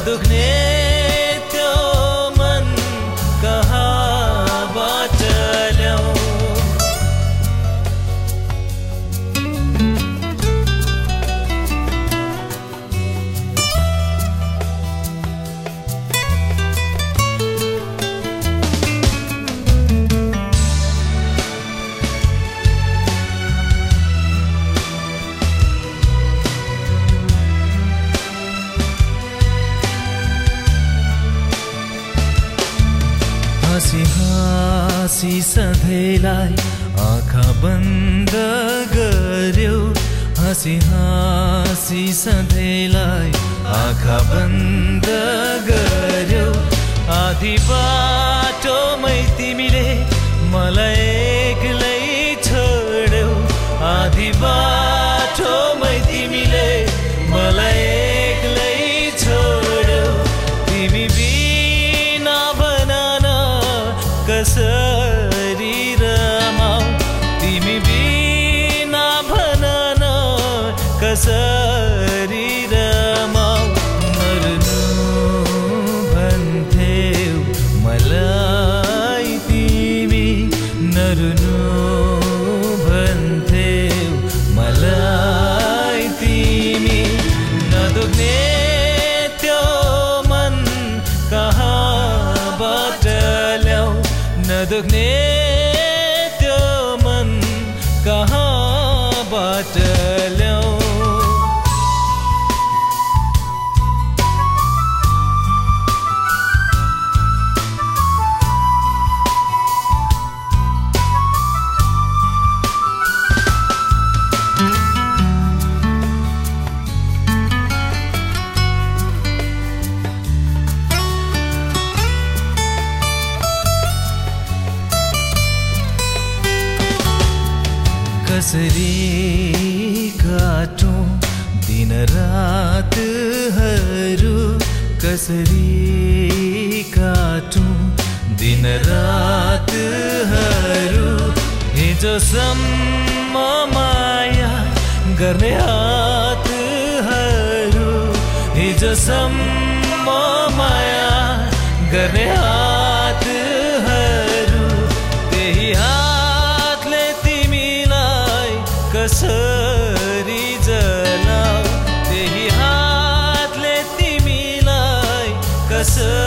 नदुख्ने त्यो हाँसी हाँसी सधैँलाई आँखा बन्द गर्यो। हाँसी हाँसी सधैँलाई आँखा बन्द गर्यो। आधी बाटोमै तिमीले मलाई नदुख्ने त्यो मन कहाँबाट कसरी काटौँ दिन रातहरू कसरी काटौँ दिन रातहरू हिजोसम्म माया गर्ने हातहरू हिजोसम्म माया गर्ने हातहरू mercy.